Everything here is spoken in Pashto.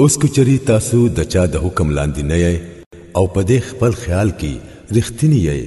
اوس کو چری تاسو د چا د حکم لاندې نه او په دې خپل خیال کې رښتینی یې